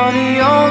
you're the only